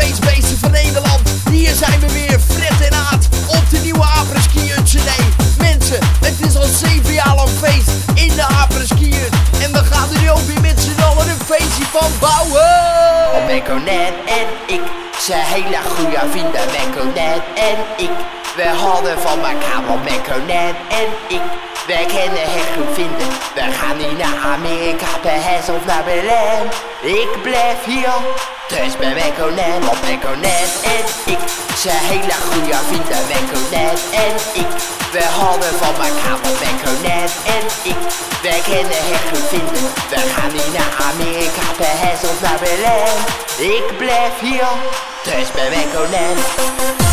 feestbeesten van Nederland. Hier zijn we weer, Fred en Aad, op de nieuwe Apreski CD. Mensen, het is al zeven jaar lang feest in de Apreski En we gaan er nu ook weer met z'n allen een feestje van bouwen. Mekonet en ik zijn hele goede vrienden. Mekonet en ik, we houden van elkaar. Want Mekonet en ik, we kennen het goed vinden. We gaan niet naar Amerika, Parijs of naar Berlijn. Ik blijf hier, dus bij Mekonet. Want Mekonet en ik zijn hele goede vrienden. Mekonet en ik, we houden van elkaar. Want Mekonet en ik, we kennen het goed vinden. We gaan niet naar Amerika, Parijs of naar Berlijn. Ik blijf hier, dus bij Mekonet.